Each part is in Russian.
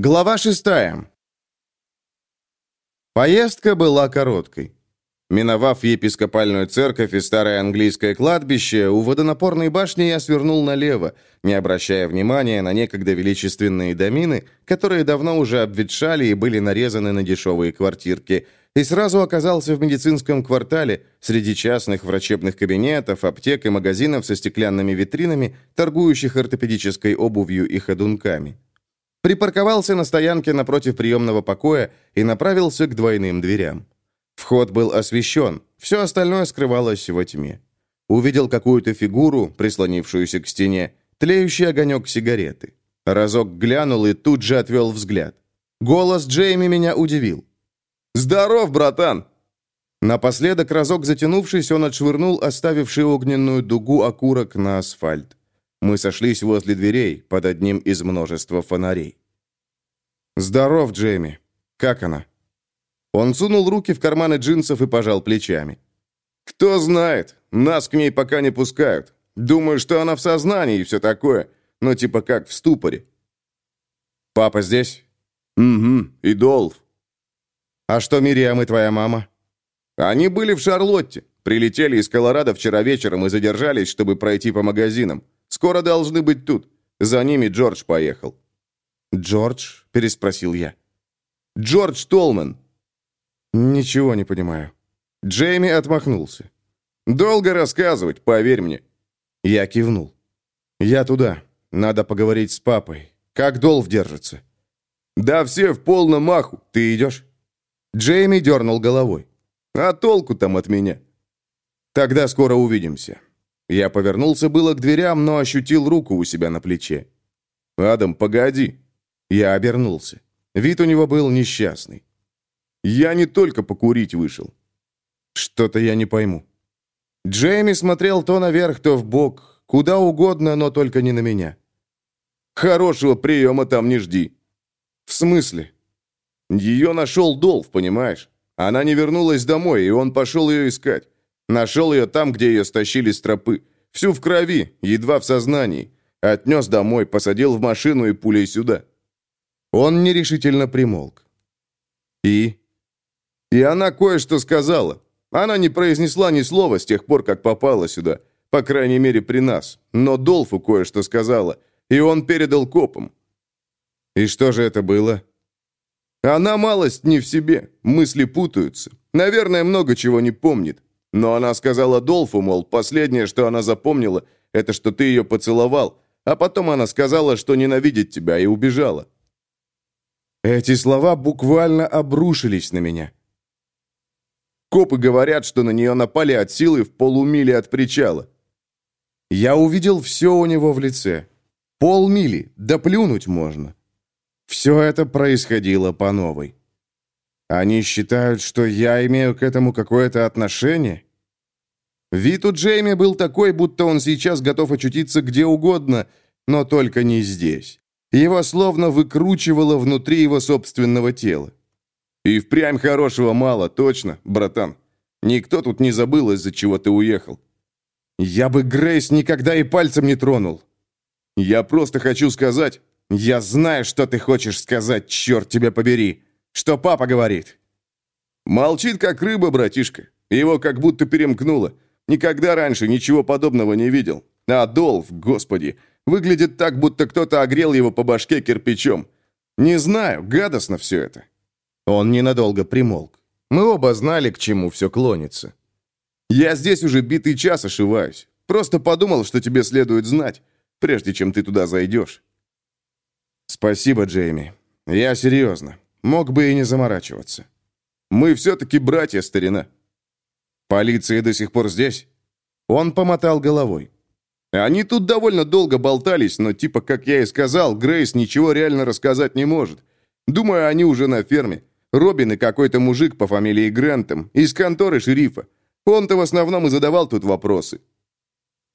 Глава шестая. Поездка была короткой. Миновав епископальную церковь и старое английское кладбище, у водонапорной башни я свернул налево, не обращая внимания на некогда величественные домины, которые давно уже обветшали и были нарезаны на дешевые квартирки, и сразу оказался в медицинском квартале, среди частных врачебных кабинетов, аптек и магазинов со стеклянными витринами, торгующих ортопедической обувью и ходунками. Припарковался на стоянке напротив приемного покоя и направился к двойным дверям. Вход был освещен, все остальное скрывалось во тьме. Увидел какую-то фигуру, прислонившуюся к стене, тлеющий огонек сигареты. Разок глянул и тут же отвел взгляд. Голос Джейми меня удивил. «Здоров, братан!» Напоследок, разок затянувшись, он отшвырнул оставивший огненную дугу окурок на асфальт. Мы сошлись возле дверей, под одним из множества фонарей. «Здоров, Джейми. Как она?» Он сунул руки в карманы джинсов и пожал плечами. «Кто знает. Нас к ней пока не пускают. Думаю, что она в сознании и все такое. но типа как в ступоре». «Папа здесь?» «Угу. И Долф». «А что Мириам и твоя мама?» «Они были в Шарлотте. Прилетели из Колорадо вчера вечером и задержались, чтобы пройти по магазинам. Скоро должны быть тут. За ними Джордж поехал». «Джордж?» – переспросил я. «Джордж Толман. «Ничего не понимаю». Джейми отмахнулся. «Долго рассказывать, поверь мне». Я кивнул. «Я туда. Надо поговорить с папой. Как Долф держится?» «Да все в полном маху. Ты идешь?» Джейми дернул головой. «А толку там от меня?» «Тогда скоро увидимся». Я повернулся было к дверям, но ощутил руку у себя на плече. «Адам, погоди!» Я обернулся. Вид у него был несчастный. Я не только покурить вышел. Что-то я не пойму. Джейми смотрел то наверх, то в бок, куда угодно, но только не на меня. Хорошего приема там не жди. В смысле? Ее нашел Долф, понимаешь? Она не вернулась домой, и он пошел ее искать. Нашел ее там, где ее стащили с тропы. Всю в крови, едва в сознании. Отнес домой, посадил в машину и пулей сюда. Он нерешительно примолк. И? И она кое-что сказала. Она не произнесла ни слова с тех пор, как попала сюда. По крайней мере, при нас. Но Долфу кое-что сказала. И он передал копам. И что же это было? Она малость не в себе. Мысли путаются. Наверное, много чего не помнит. Но она сказала Долфу, мол, последнее, что она запомнила, это что ты ее поцеловал. А потом она сказала, что ненавидит тебя, и убежала. Эти слова буквально обрушились на меня. Копы говорят, что на нее напали от силы в полумиле от причала. Я увидел все у него в лице. Полмили, да плюнуть можно. Все это происходило по новой. Они считают, что я имею к этому какое-то отношение? Вид у Джейми был такой, будто он сейчас готов очутиться где угодно, но только не здесь. Его словно выкручивало внутри его собственного тела. И впрямь хорошего мало, точно, братан. Никто тут не забыл, из-за чего ты уехал. Я бы Грейс никогда и пальцем не тронул. Я просто хочу сказать... Я знаю, что ты хочешь сказать, черт тебя побери. Что папа говорит? Молчит, как рыба, братишка. Его как будто перемкнуло. Никогда раньше ничего подобного не видел. А Долф, господи, выглядит так, будто кто-то огрел его по башке кирпичом. Не знаю, гадостно все это. Он ненадолго примолк. Мы оба знали, к чему все клонится. «Я здесь уже битый час ошиваюсь. Просто подумал, что тебе следует знать, прежде чем ты туда зайдешь». «Спасибо, Джейми. Я серьезно. Мог бы и не заморачиваться. Мы все-таки братья, старина». «Полиция до сих пор здесь?» Он помотал головой. «Они тут довольно долго болтались, но типа, как я и сказал, Грейс ничего реально рассказать не может. Думаю, они уже на ферме. Робин и какой-то мужик по фамилии Грантом из конторы шерифа. Он-то в основном и задавал тут вопросы».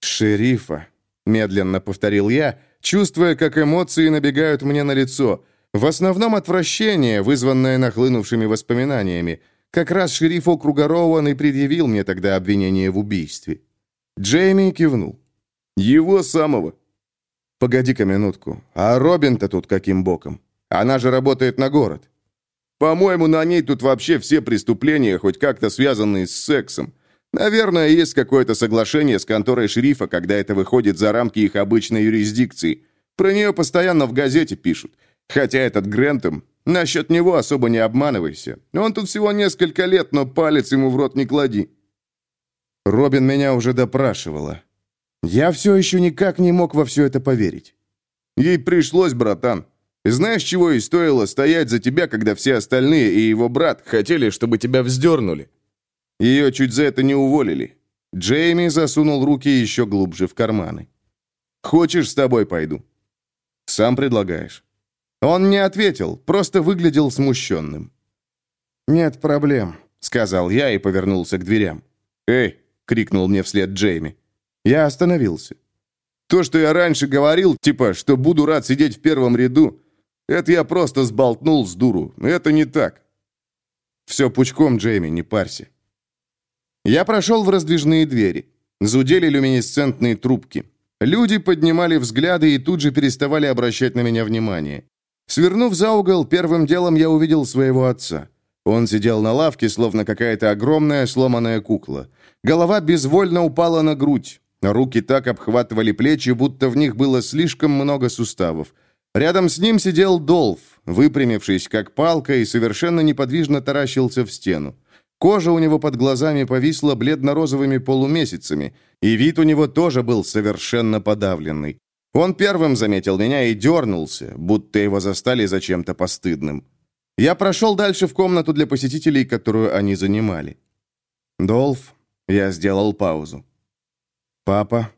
«Шерифа», — медленно повторил я, чувствуя, как эмоции набегают мне на лицо. В основном отвращение, вызванное нахлынувшими воспоминаниями. Как раз шериф округа Роуан и предъявил мне тогда обвинение в убийстве. Джейми кивнул. «Его самого». «Погоди-ка минутку. А Робин-то тут каким боком? Она же работает на город. По-моему, на ней тут вообще все преступления, хоть как-то связанные с сексом. Наверное, есть какое-то соглашение с конторой шерифа, когда это выходит за рамки их обычной юрисдикции. Про нее постоянно в газете пишут. Хотя этот Грентом, насчет него особо не обманывайся. Он тут всего несколько лет, но палец ему в рот не клади. Робин меня уже допрашивала. Я все еще никак не мог во все это поверить. Ей пришлось, братан. Знаешь, чего и стоило стоять за тебя, когда все остальные и его брат хотели, чтобы тебя вздернули? Ее чуть за это не уволили. Джейми засунул руки еще глубже в карманы. «Хочешь, с тобой пойду?» «Сам предлагаешь». Он не ответил, просто выглядел смущенным. «Нет проблем», — сказал я и повернулся к дверям. «Эй!» — крикнул мне вслед Джейми. Я остановился. То, что я раньше говорил, типа, что буду рад сидеть в первом ряду, это я просто сболтнул с дуру. Это не так. Все пучком, Джейми, не парься. Я прошел в раздвижные двери. Зудели люминесцентные трубки. Люди поднимали взгляды и тут же переставали обращать на меня внимание. Свернув за угол, первым делом я увидел своего отца. Он сидел на лавке, словно какая-то огромная сломанная кукла. Голова безвольно упала на грудь. Руки так обхватывали плечи, будто в них было слишком много суставов. Рядом с ним сидел Долф, выпрямившись как палка и совершенно неподвижно таращился в стену. Кожа у него под глазами повисла бледно-розовыми полумесяцами, и вид у него тоже был совершенно подавленный. Он первым заметил меня и дернулся, будто его застали за чем-то постыдным. Я прошел дальше в комнату для посетителей, которую они занимали. «Долф», я сделал паузу. «Папа?»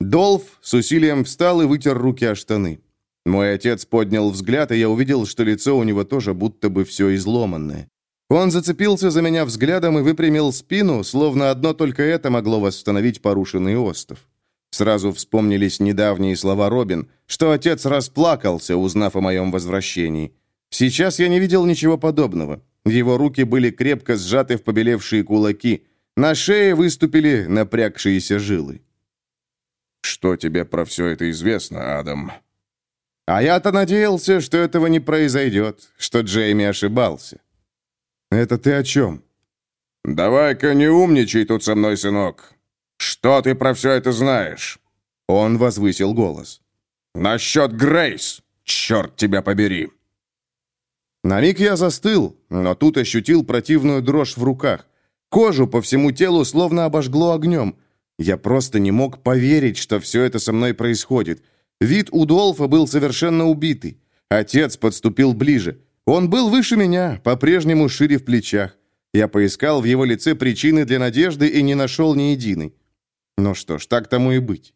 Долф с усилием встал и вытер руки о штаны. Мой отец поднял взгляд, и я увидел, что лицо у него тоже будто бы все изломанное. Он зацепился за меня взглядом и выпрямил спину, словно одно только это могло восстановить порушенный остов. Сразу вспомнились недавние слова Робин, что отец расплакался, узнав о моем возвращении. Сейчас я не видел ничего подобного. Его руки были крепко сжаты в побелевшие кулаки. На шее выступили напрягшиеся жилы. «Что тебе про все это известно, Адам?» А я-то надеялся, что этого не произойдет, что Джейми ошибался. «Это ты о чем?» «Давай-ка не умничай тут со мной, сынок. Что ты про все это знаешь?» Он возвысил голос. «Насчет Грейс! Черт тебя побери!» На миг я застыл, но тут ощутил противную дрожь в руках. Кожу по всему телу словно обожгло огнем. Я просто не мог поверить, что все это со мной происходит. Вид у Долфа был совершенно убитый. Отец подступил ближе. Он был выше меня, по-прежнему шире в плечах. Я поискал в его лице причины для надежды и не нашел ни единой. Ну что ж, так тому и быть.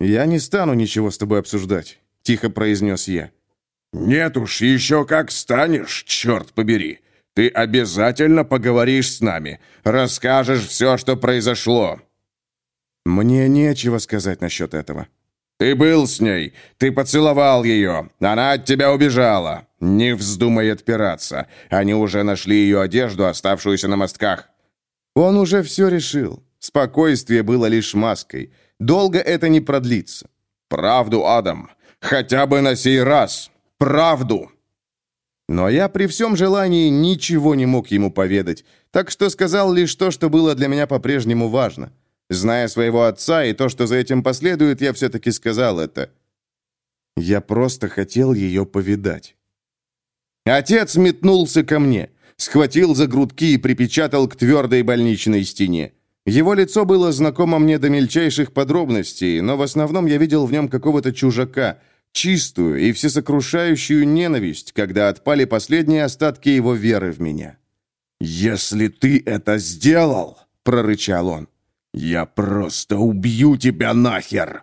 «Я не стану ничего с тобой обсуждать», — тихо произнес я. «Нет уж, еще как станешь, черт побери. Ты обязательно поговоришь с нами, расскажешь все, что произошло». «Мне нечего сказать насчет этого». «Ты был с ней, ты поцеловал ее, она от тебя убежала. Не вздумай отпираться, они уже нашли ее одежду, оставшуюся на мостках». Он уже все решил. Спокойствие было лишь маской. Долго это не продлится. «Правду, Адам, хотя бы на сей раз правду!» Но я при всем желании ничего не мог ему поведать, так что сказал лишь то, что было для меня по-прежнему важно. Зная своего отца и то, что за этим последует, я все-таки сказал это. Я просто хотел ее повидать. Отец метнулся ко мне, схватил за грудки и припечатал к твердой больничной стене. Его лицо было знакомо мне до мельчайших подробностей, но в основном я видел в нем какого-то чужака — чистую и всесокрушающую ненависть, когда отпали последние остатки его веры в меня. «Если ты это сделал», — прорычал он, — «я просто убью тебя нахер!»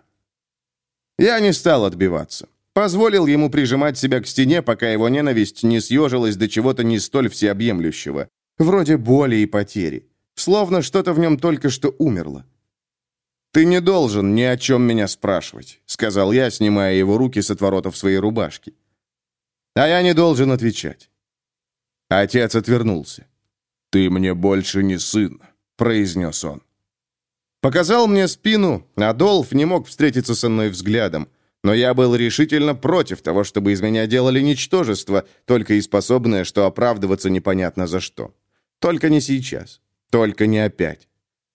Я не стал отбиваться. Позволил ему прижимать себя к стене, пока его ненависть не съежилась до чего-то не столь всеобъемлющего, вроде боли и потери. Словно что-то в нем только что умерло. «Ты не должен ни о чем меня спрашивать», — сказал я, снимая его руки с отворотов своей рубашки. «А я не должен отвечать». Отец отвернулся. «Ты мне больше не сын», — произнес он. Показал мне спину, а Долф не мог встретиться со мной взглядом. Но я был решительно против того, чтобы из меня делали ничтожество, только и способное, что оправдываться непонятно за что. Только не сейчас. Только не опять.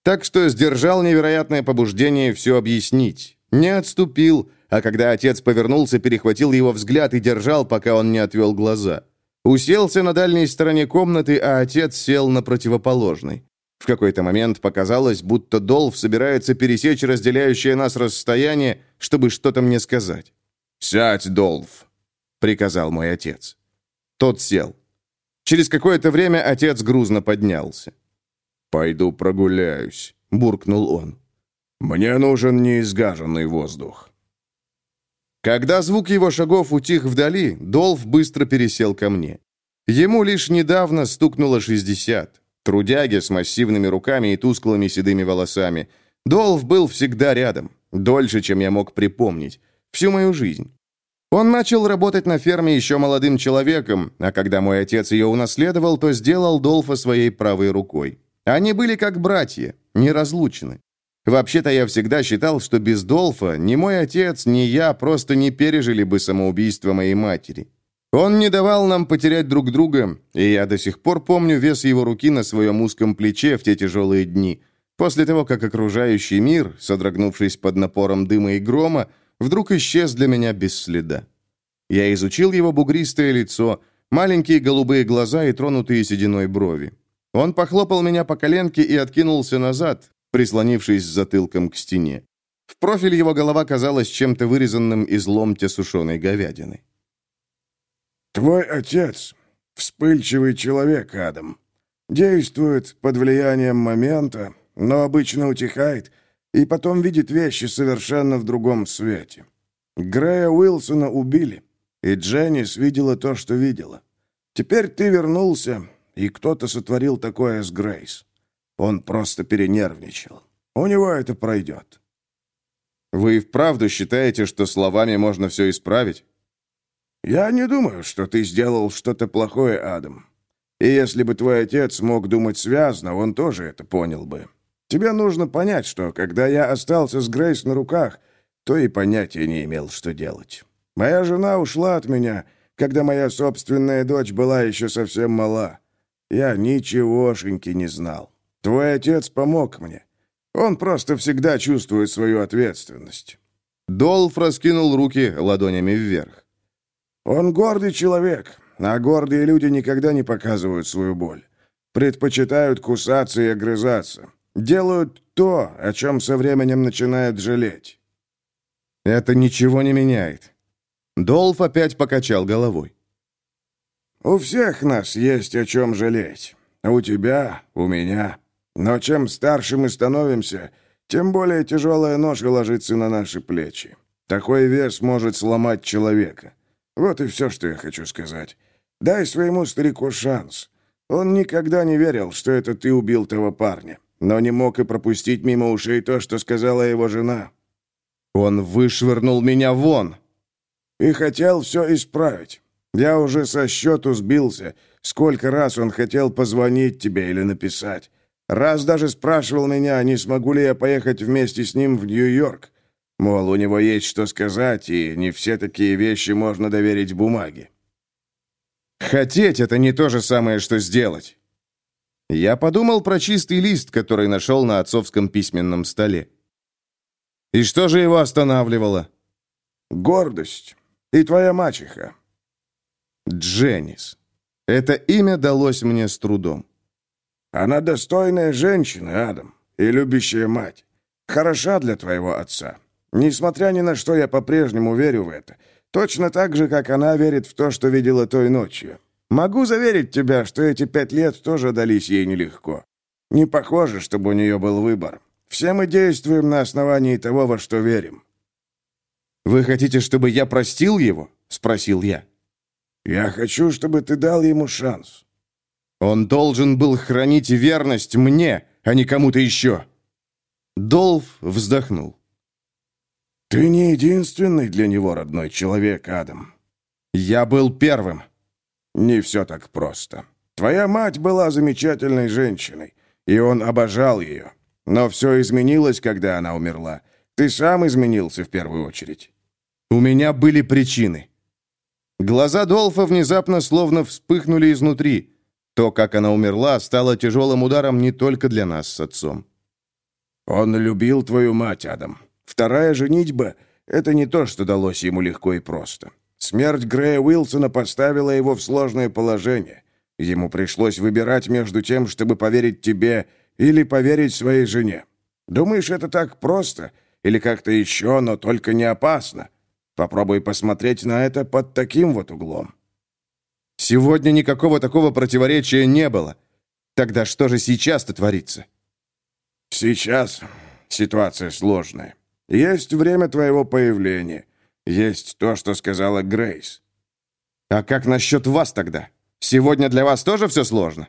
Так что сдержал невероятное побуждение все объяснить. Не отступил, а когда отец повернулся, перехватил его взгляд и держал, пока он не отвел глаза. Уселся на дальней стороне комнаты, а отец сел на противоположной. В какой-то момент показалось, будто Долф собирается пересечь разделяющее нас расстояние, чтобы что-то мне сказать. «Сядь, Долф», — приказал мой отец. Тот сел. Через какое-то время отец грузно поднялся. «Пойду прогуляюсь», — буркнул он. «Мне нужен неизгаженный воздух». Когда звук его шагов утих вдали, Долф быстро пересел ко мне. Ему лишь недавно стукнуло 60. Трудяги с массивными руками и тусклыми седыми волосами. Долф был всегда рядом, дольше, чем я мог припомнить, всю мою жизнь. Он начал работать на ферме еще молодым человеком, а когда мой отец ее унаследовал, то сделал Долфа своей правой рукой. Они были как братья, неразлучны. Вообще-то я всегда считал, что без Долфа ни мой отец, ни я просто не пережили бы самоубийство моей матери. Он не давал нам потерять друг друга, и я до сих пор помню вес его руки на своем узком плече в те тяжелые дни, после того, как окружающий мир, содрогнувшись под напором дыма и грома, вдруг исчез для меня без следа. Я изучил его бугристое лицо, маленькие голубые глаза и тронутые сединой брови. Он похлопал меня по коленке и откинулся назад, прислонившись затылком к стене. В профиль его голова казалась чем-то вырезанным из ломтя сушеной говядины. «Твой отец — вспыльчивый человек, Адам. Действует под влиянием момента, но обычно утихает и потом видит вещи совершенно в другом свете. Грея Уилсона убили, и Дженнис видела то, что видела. Теперь ты вернулся, и кто-то сотворил такое с Грейс. Он просто перенервничал. У него это пройдет. Вы и вправду считаете, что словами можно все исправить? Я не думаю, что ты сделал что-то плохое, Адам. И если бы твой отец мог думать связно, он тоже это понял бы. Тебе нужно понять, что когда я остался с Грейс на руках, то и понятия не имел, что делать. Моя жена ушла от меня, когда моя собственная дочь была еще совсем мала. Я ничегошеньки не знал. Твой отец помог мне. Он просто всегда чувствует свою ответственность». Долф раскинул руки ладонями вверх. «Он гордый человек, а гордые люди никогда не показывают свою боль. Предпочитают кусаться и огрызаться. Делают то, о чем со временем начинают жалеть». «Это ничего не меняет». Долф опять покачал головой. «У всех нас есть о чем жалеть. У тебя, у меня. Но чем старше мы становимся, тем более тяжелая ноша ложится на наши плечи. Такой вес может сломать человека. Вот и все, что я хочу сказать. Дай своему старику шанс. Он никогда не верил, что это ты убил того парня, но не мог и пропустить мимо ушей то, что сказала его жена. Он вышвырнул меня вон. И хотел все исправить. Я уже со счету сбился. Сколько раз он хотел позвонить тебе или написать. Раз даже спрашивал меня, не смогу ли я поехать вместе с ним в Нью-Йорк. Мол, у него есть что сказать, и не все такие вещи можно доверить бумаге. Хотеть — это не то же самое, что сделать. Я подумал про чистый лист, который нашел на отцовском письменном столе. И что же его останавливало? Гордость. И твоя мачеха. Дженнис. Это имя далось мне с трудом. Она достойная женщина, Адам, и любящая мать. Хороша для твоего отца. Несмотря ни на что, я по-прежнему верю в это. Точно так же, как она верит в то, что видела той ночью. Могу заверить тебя, что эти пять лет тоже дались ей нелегко. Не похоже, чтобы у нее был выбор. Все мы действуем на основании того, во что верим». «Вы хотите, чтобы я простил его?» — спросил я. «Я хочу, чтобы ты дал ему шанс. Он должен был хранить верность мне, а не кому-то еще. Долф вздохнул. «Ты не единственный для него родной человек, Адам». «Я был первым». «Не все так просто. Твоя мать была замечательной женщиной, и он обожал ее. Но все изменилось, когда она умерла. Ты сам изменился в первую очередь». У меня были причины. Глаза Долфа внезапно словно вспыхнули изнутри. То, как она умерла, стало тяжелым ударом не только для нас с отцом. «Он любил твою мать, Адам. Вторая женитьба — это не то, что далось ему легко и просто. Смерть Грея Уилсона поставила его в сложное положение. Ему пришлось выбирать между тем, чтобы поверить тебе или поверить своей жене. Думаешь, это так просто? Или как-то еще, но только не опасно? Попробуй посмотреть на это под таким вот углом». Сегодня никакого такого противоречия не было. Тогда что же сейчас-то творится? Сейчас ситуация сложная. Есть время твоего появления. Есть то, что сказала Грейс. А как насчет вас тогда? Сегодня для вас тоже все сложно?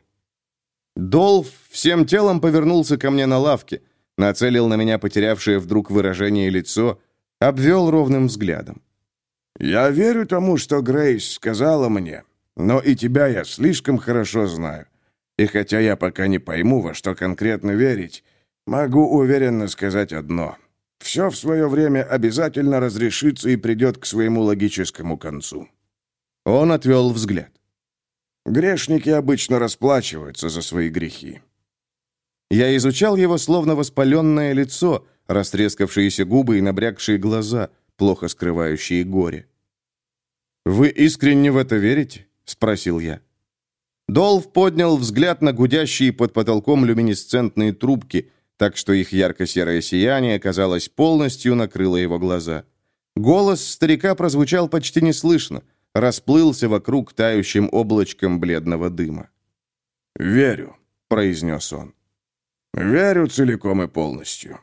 Долф всем телом повернулся ко мне на лавке, нацелил на меня потерявшее вдруг выражение лицо, обвел ровным взглядом. «Я верю тому, что Грейс сказала мне, но и тебя я слишком хорошо знаю. И хотя я пока не пойму, во что конкретно верить, могу уверенно сказать одно. Все в свое время обязательно разрешится и придет к своему логическому концу». Он отвел взгляд. Грешники обычно расплачиваются за свои грехи. Я изучал его словно воспаленное лицо, растрескавшиеся губы и набрякшие глаза, плохо скрывающие горе. «Вы искренне в это верите?» — спросил я. Долф поднял взгляд на гудящие под потолком люминесцентные трубки, так что их ярко-серое сияние, казалось, полностью накрыло его глаза. Голос старика прозвучал почти неслышно, расплылся вокруг тающим облачком бледного дыма. «Верю», — произнес он. «Верю целиком и полностью.